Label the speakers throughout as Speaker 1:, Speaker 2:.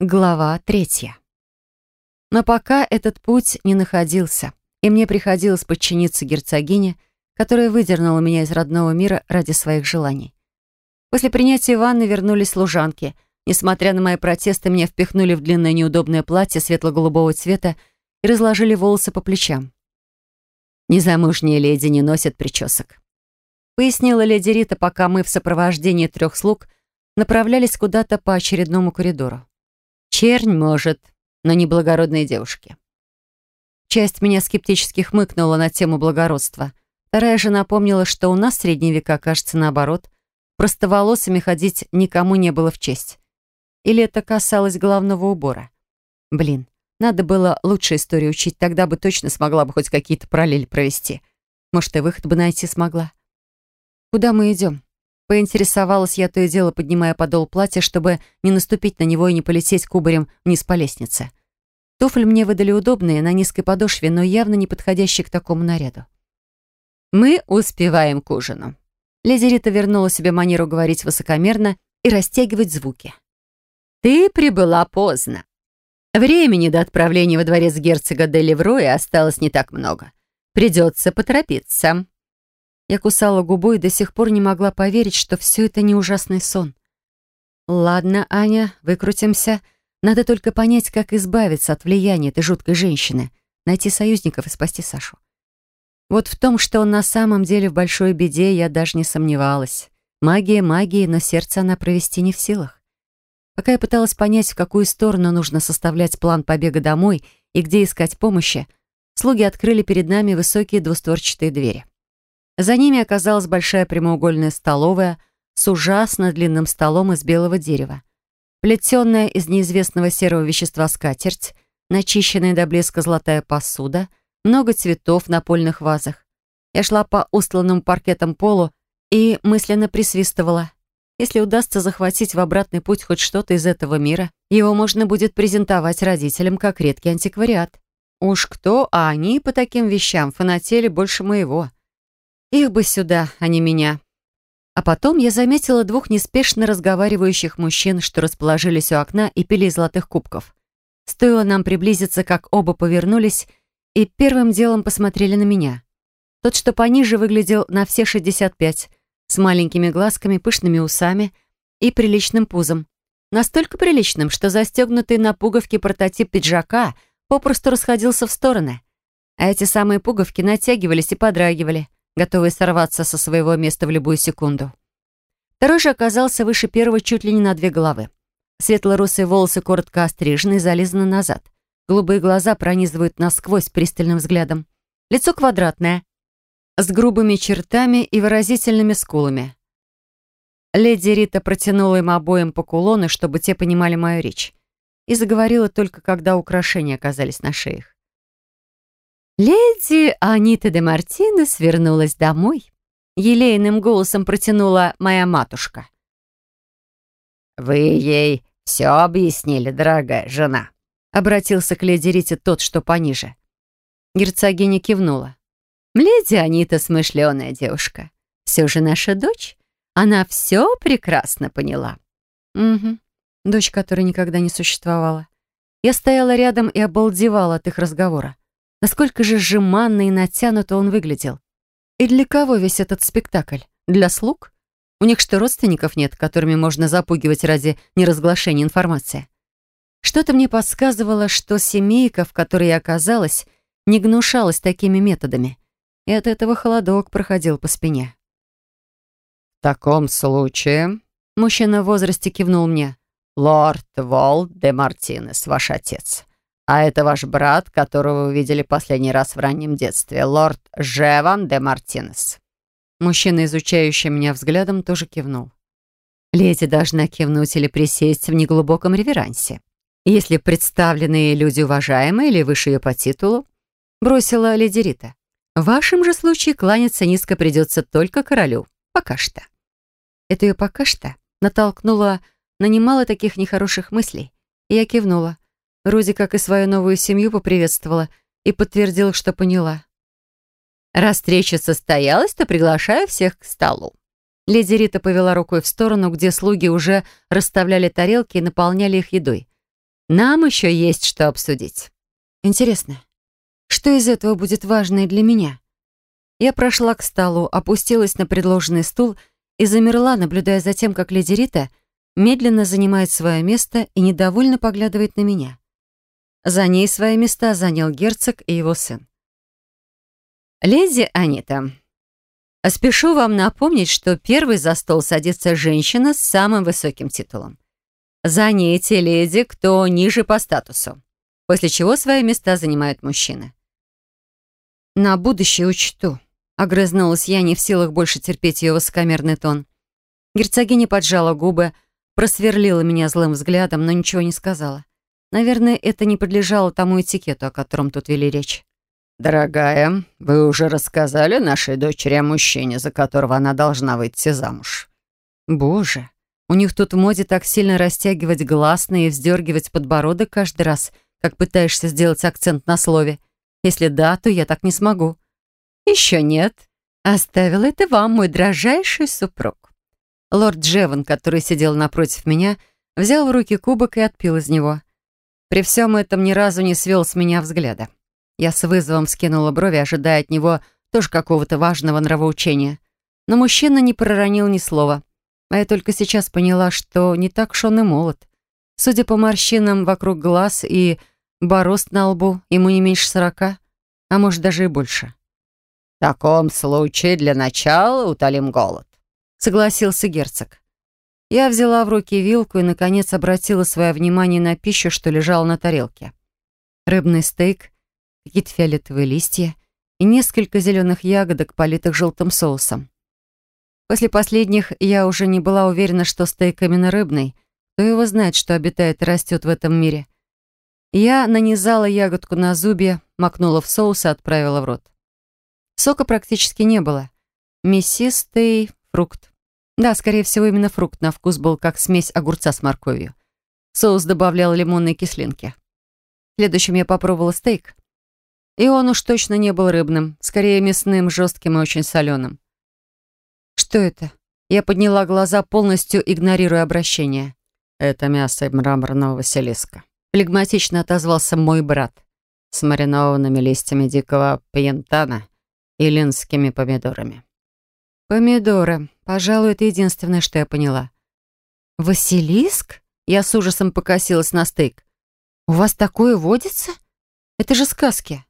Speaker 1: Глава третья. Но пока этот путь не находился, и мне приходилось подчиниться герцогине, которая выдернула меня из родного мира ради своих желаний. После принятия ванны вернулись служанки. Несмотря на мои протесты, меня впихнули в длинное неудобное платье светло-голубого цвета и разложили волосы по плечам. «Незамужние леди не носят причесок», — пояснила леди Рита, пока мы в сопровождении трех слуг направлялись куда-то по очередному коридору. Чернь может, но не благородные девушки. Часть меня скептически хмыкнула на тему благородства. Вторая же напомнила, что у нас в средние века, кажется, наоборот. Простоволосыми ходить никому не было в честь. Или это касалось главного убора? Блин, надо было лучше историю учить, тогда бы точно смогла бы хоть какие-то параллели провести. Может, и выход бы найти смогла. «Куда мы идем?» Поинтересовалась я то и дело, поднимая подол платья, чтобы не наступить на него и не полететь кубарем вниз по лестнице. Туфли мне выдали удобные, на низкой подошве, но явно не подходящие к такому наряду. «Мы успеваем к ужину». Леди Рита вернула себе манеру говорить высокомерно и растягивать звуки. «Ты прибыла поздно. Времени до отправления во дворец герцога де Левроя осталось не так много. Придется поторопиться». Я кусала губу и до сих пор не могла поверить, что все это не ужасный сон. «Ладно, Аня, выкрутимся. Надо только понять, как избавиться от влияния этой жуткой женщины, найти союзников и спасти Сашу». Вот в том, что он на самом деле в большой беде, я даже не сомневалась. Магия магии, но сердце она провести не в силах. Пока я пыталась понять, в какую сторону нужно составлять план побега домой и где искать помощи, слуги открыли перед нами высокие двустворчатые двери. За ними оказалась большая прямоугольная столовая с ужасно длинным столом из белого дерева. Плетенная из неизвестного серого вещества скатерть, начищенная до блеска золотая посуда, много цветов на польных вазах. Я шла по устланному паркетом полу и мысленно присвистывала. Если удастся захватить в обратный путь хоть что-то из этого мира, его можно будет презентовать родителям как редкий антиквариат. Уж кто, а они по таким вещам фанатели больше моего. Их бы сюда, а не меня. А потом я заметила двух неспешно разговаривающих мужчин, что расположились у окна и пили из золотых кубков. Стоило нам приблизиться, как оба повернулись и первым делом посмотрели на меня. Тот, что пониже, выглядел на все 65, с маленькими глазками, пышными усами и приличным пузом. Настолько приличным, что застегнутый на пуговки прототип пиджака попросту расходился в стороны. А эти самые пуговки натягивались и подрагивали готовый сорваться со своего места в любую секунду. Второй же оказался выше первого чуть ли не на две головы. Светло-русые волосы коротко острижены и зализаны назад. Голубые глаза пронизывают насквозь пристальным взглядом. Лицо квадратное, с грубыми чертами и выразительными скулами. Леди Рита протянула им обоим по кулону, чтобы те понимали мою речь. И заговорила только, когда украшения оказались на шеях. Леди Анита де Мартино свернулась домой. Елейным голосом протянула моя матушка. «Вы ей все объяснили, дорогая жена», — обратился к леди Рите тот, что пониже. Герцогиня кивнула. «Леди Анита смышленая девушка. Все же наша дочь. Она все прекрасно поняла». «Угу. Дочь, которой никогда не существовала. Я стояла рядом и обалдевала от их разговора насколько же жеманно и натянуто он выглядел. И для кого весь этот спектакль? Для слуг? У них что, родственников нет, которыми можно запугивать ради неразглашения информации? Что-то мне подсказывало, что семейка, в которой я оказалась, не гнушалась такими методами. И от этого холодок проходил по спине.
Speaker 2: «В таком случае...»
Speaker 1: Мужчина в возрасте кивнул мне.
Speaker 2: «Лорд Волл де Мартинес, ваш отец. А это ваш брат, которого вы видели последний раз в раннем детстве, лорд Жеван де Мартинес».
Speaker 1: Мужчина, изучающий меня взглядом, тоже кивнул. Леди должна кивнуть или присесть в неглубоком реверансе. Если представленные люди уважаемые или выше ее по титулу, бросила леди Рита. В вашем же случае кланяться низко придется только королю. Пока что. Это ее пока что натолкнуло на немало таких нехороших мыслей. И я кивнула. Руди, как и свою новую семью, поприветствовала и подтвердила, что поняла.
Speaker 2: «Раз встреча состоялась, то приглашаю всех к столу».
Speaker 1: Леди Рита повела рукой в сторону, где слуги уже расставляли тарелки и наполняли их едой. «Нам еще есть что обсудить». «Интересно, что из этого будет важно и для меня?» Я прошла к столу, опустилась на предложенный стул и замерла, наблюдая за тем, как леди Рита медленно занимает свое место и недовольно поглядывает на меня. За ней свои места занял герцог и его сын. «Леди Анита, спешу вам напомнить, что первый за стол садится женщина с самым высоким титулом. За ней те леди, кто ниже по статусу, после чего свои места занимают мужчины». «На будущее учту», — огрызнулась я, не в силах больше терпеть ее высокомерный тон. Герцогиня поджала губы, просверлила меня злым взглядом, но ничего не сказала. Наверное, это не подлежало тому этикету, о котором тут вели речь.
Speaker 2: «Дорогая, вы уже рассказали нашей дочери о мужчине, за которого она должна выйти замуж?»
Speaker 1: «Боже, у них тут в моде так сильно растягивать гласные и вздергивать подбородок каждый раз, как пытаешься сделать акцент на слове. Если да, то я так не смогу». «Еще нет. Оставил это вам, мой дрожайший супруг». Лорд Джеван, который сидел напротив меня, взял в руки кубок и отпил из него – при всем этом ни разу не свел с меня взгляда. Я с вызовом скинула брови, ожидая от него тоже какого-то важного нравоучения. Но мужчина не проронил ни слова. А я только сейчас поняла, что не так уж он и молод. Судя по морщинам вокруг глаз и борозд на лбу, ему не меньше сорока, а может даже и больше.
Speaker 2: «В таком случае для начала утолим голод», —
Speaker 1: согласился герцог. Я взяла в руки вилку и, наконец, обратила свое внимание на пищу, что лежала на тарелке. Рыбный стейк, какие-то фиолетовые листья и несколько зеленых ягодок, политых желтым соусом. После последних я уже не была уверена, что стейк именно рыбный. Кто его знает, что обитает и растет в этом мире. Я нанизала ягодку на зубе, макнула в соус и отправила в рот. Сока практически не было. Мясистый фрукт. Да, скорее всего, именно фрукт на вкус был как смесь огурца с морковью. Соус добавлял лимонные кислинки. Следующим я попробовала стейк. И он уж точно не был рыбным, скорее мясным, жестким и очень соленым. «Что это?» Я подняла глаза, полностью игнорируя обращение.
Speaker 2: «Это мясо мраморного Василиска», —
Speaker 1: флегматично отозвался мой брат.
Speaker 2: «С маринованными листьями дикого пьянтана и линскими помидорами».
Speaker 1: «Помидоры», Пожалуй, это единственное, что я поняла. «Василиск?» Я с ужасом покосилась на стейк. «У вас такое водится? Это же сказки!»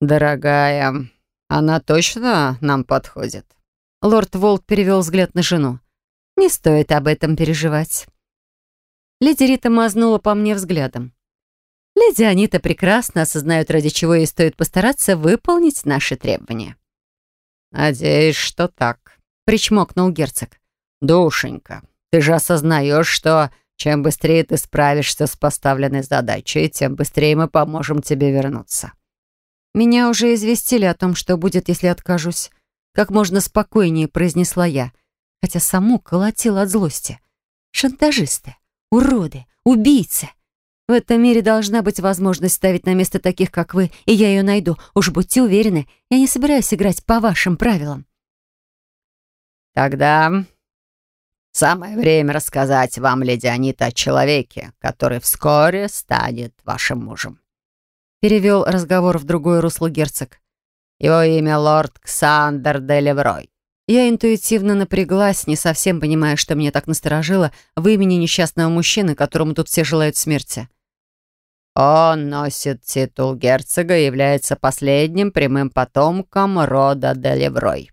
Speaker 2: «Дорогая, она точно нам подходит?»
Speaker 1: Лорд Волт перевел взгляд на жену. «Не стоит об этом переживать». Леди Рита мазнула по мне взглядом. «Леди Анита прекрасно осознает, ради чего ей стоит постараться выполнить наши требования».
Speaker 2: «Надеюсь, что так», — причмокнул герцог. «Душенька, ты же осознаешь, что чем быстрее ты справишься с поставленной задачей, тем быстрее мы поможем тебе вернуться».
Speaker 1: «Меня уже известили о том, что будет, если откажусь», — как можно спокойнее произнесла я, хотя саму колотила от злости. «Шантажисты, уроды, убийцы, в этом мире должна быть возможность ставить на место таких, как вы, и я ее найду. Уж будьте уверены, я не собираюсь играть по вашим правилам».
Speaker 2: «Тогда самое время рассказать вам, леди Анита, о человеке, который вскоре станет вашим мужем».
Speaker 1: Перевел разговор в другое русло герцог.
Speaker 2: «Его имя лорд Ксандер де Леврой.
Speaker 1: Я интуитивно напряглась, не совсем понимая, что меня так насторожило в имени несчастного мужчины, которому тут все желают смерти.
Speaker 2: Он носит титул герцога и является последним прямым потомком рода Делеврой.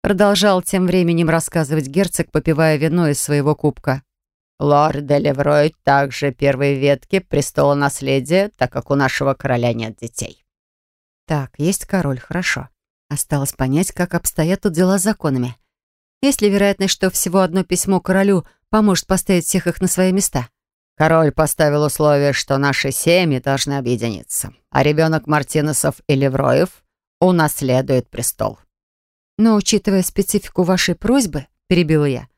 Speaker 1: Продолжал тем временем рассказывать герцог, попивая вино из своего кубка.
Speaker 2: Лорд Делеврой также первой ветки престола наследия, так как у нашего короля нет детей.
Speaker 1: Так, есть король, хорошо. Осталось понять, как обстоят тут дела с законами. Есть ли вероятность, что всего одно письмо королю поможет поставить всех их на свои места?
Speaker 2: — Король поставил условие, что наши семьи должны объединиться, а ребенок Мартинесов и Левроев унаследует престол.
Speaker 1: Но, учитывая специфику вашей просьбы, перебил я,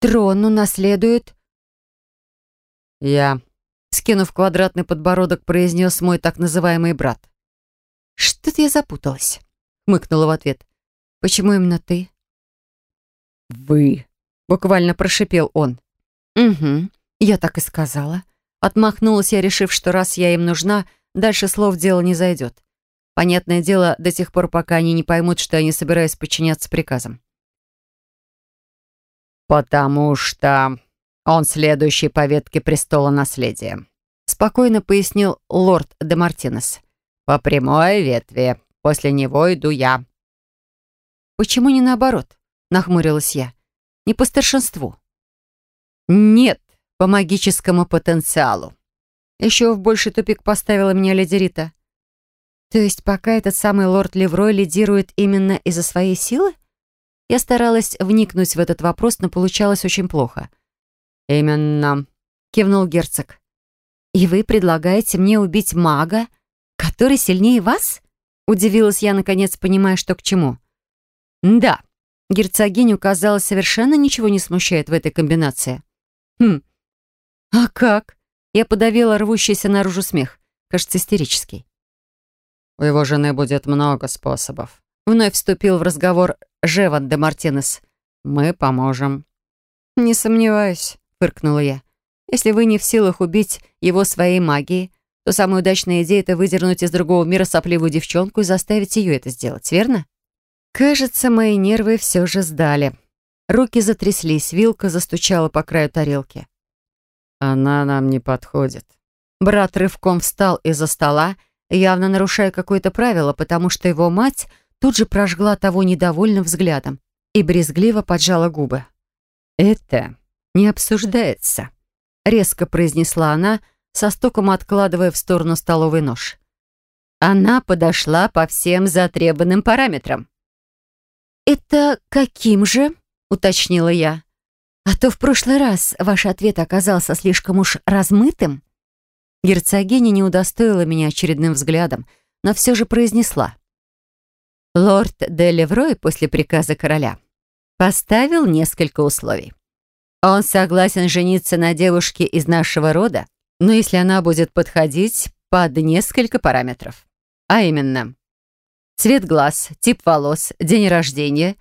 Speaker 1: трон унаследует...
Speaker 2: Я,
Speaker 1: скинув квадратный подбородок, произнес мой так называемый брат. «Что-то я запуталась», — хмыкнула в ответ. «Почему именно ты?»
Speaker 2: «Вы», —
Speaker 1: буквально прошипел он. «Угу», я так и сказала. Отмахнулась я, решив, что раз я им нужна, дальше слов дело не зайдет. Понятное дело, до тех пор, пока они не поймут, что я не собираюсь подчиняться приказам.
Speaker 2: «Потому что он следующий по ветке престола наследия»,
Speaker 1: спокойно пояснил лорд де Мартинес.
Speaker 2: «По прямой ветви. После него иду я».
Speaker 1: «Почему не наоборот?» — нахмурилась я. «Не по старшинству».
Speaker 2: «Нет, по магическому потенциалу.
Speaker 1: Еще в больший тупик поставила меня леди Рита. То есть пока этот самый лорд Леврой лидирует именно из-за своей силы? Я старалась вникнуть в этот вопрос, но получалось очень плохо.
Speaker 2: «Именно», — кивнул герцог.
Speaker 1: «И вы предлагаете мне убить мага, который сильнее вас?» Удивилась я, наконец, понимая, что к чему. «Да», — герцогиню, казалось, совершенно ничего не смущает в этой комбинации. «Хм, «А как?» Я подавила рвущийся наружу смех, кажется, истерический.
Speaker 2: «У его жены будет много способов», —
Speaker 1: вновь вступил в разговор Жеван де Мартинес.
Speaker 2: «Мы поможем».
Speaker 1: «Не сомневаюсь», — фыркнула я. «Если вы не в силах убить его своей магией, то самая удачная идея — это выдернуть из другого мира сопливую девчонку и заставить ее это сделать, верно?» Кажется, мои нервы все же сдали. Руки затряслись, вилка застучала по краю тарелки.
Speaker 2: Она нам не подходит.
Speaker 1: Брат рывком встал из-за стола, явно нарушая какое-то правило, потому что его мать тут же прожгла того недовольным взглядом и брезгливо поджала губы.
Speaker 2: «Это не обсуждается», — резко произнесла она, со стуком откладывая в сторону столовый нож. Она подошла по всем затребанным параметрам.
Speaker 1: «Это каким же?» — уточнила я. А то в прошлый раз ваш ответ оказался слишком уж размытым. Герцогиня не удостоила меня очередным взглядом, но все же произнесла.
Speaker 2: Лорд де Леврой после приказа короля поставил несколько условий. Он согласен жениться на девушке из нашего рода, но если она будет подходить под несколько параметров. А именно, цвет глаз, тип волос, день рождения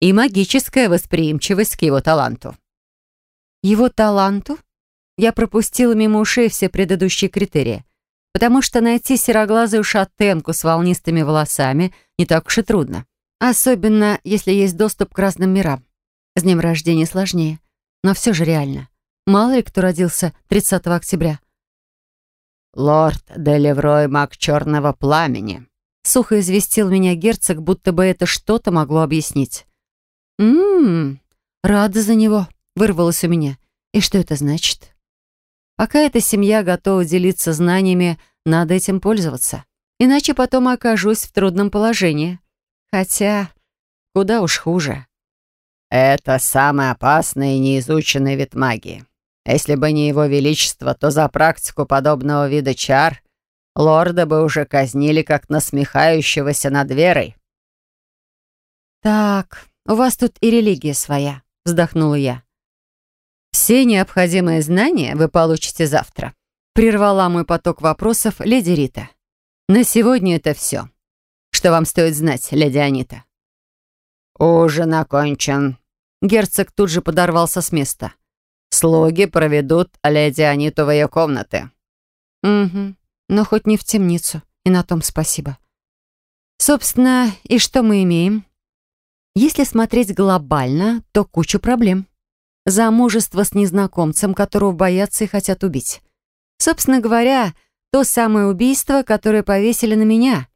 Speaker 2: и магическая восприимчивость к его таланту
Speaker 1: его таланту, я пропустила мимо ушей все предыдущие критерии, потому что найти сероглазую шатенку с волнистыми волосами не так уж и трудно. Особенно, если есть доступ к разным мирам. С днем рождения сложнее, но все же реально. Мало ли кто родился 30 октября.
Speaker 2: «Лорд Делеврой маг черного пламени», —
Speaker 1: сухо известил меня герцог, будто бы это что-то могло объяснить. «Ммм, рада за него», Вырвалось у меня. И что это значит? Пока эта семья готова делиться знаниями, надо этим пользоваться. Иначе потом окажусь в трудном положении. Хотя, куда уж хуже.
Speaker 2: Это самый опасный и неизученный вид магии. Если бы не его величество, то за практику подобного вида чар лорда бы уже казнили как насмехающегося над верой.
Speaker 1: «Так, у вас тут и религия своя», — вздохнула я.
Speaker 2: «Все необходимые знания вы получите завтра», — прервала мой поток вопросов леди Рита. «На сегодня это все. Что вам стоит знать, леди Анита?» «Ужин окончен». Герцог тут же подорвался с места. «Слуги проведут леди Аниту в ее комнаты».
Speaker 1: «Угу, но хоть не в темницу, и на том спасибо». «Собственно, и что мы имеем?» Если смотреть глобально, то кучу проблем. Замужество с незнакомцем, которого боятся и хотят убить. Собственно говоря, то самое убийство, которое повесили на меня.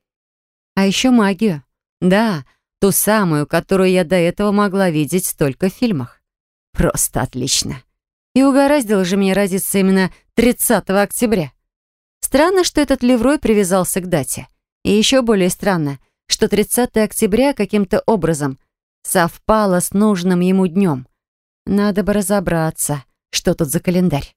Speaker 1: А еще магию. Да, ту самую, которую я до этого могла видеть только в фильмах. Просто отлично. И угораздило же меня родиться именно 30 октября. Странно, что этот Леврой привязался к дате. И еще более странно, что 30 октября каким-то образом совпало с нужным ему днем. Надо бы разобраться, что тут за календарь.